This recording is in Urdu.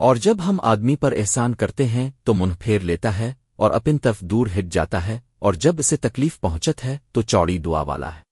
اور جب ہم آدمی پر احسان کرتے ہیں تو منہ پھیر لیتا ہے اور اپن طرف دور ہٹ جاتا ہے اور جب اسے تکلیف پہنچت ہے تو چوڑی دعا والا ہے۔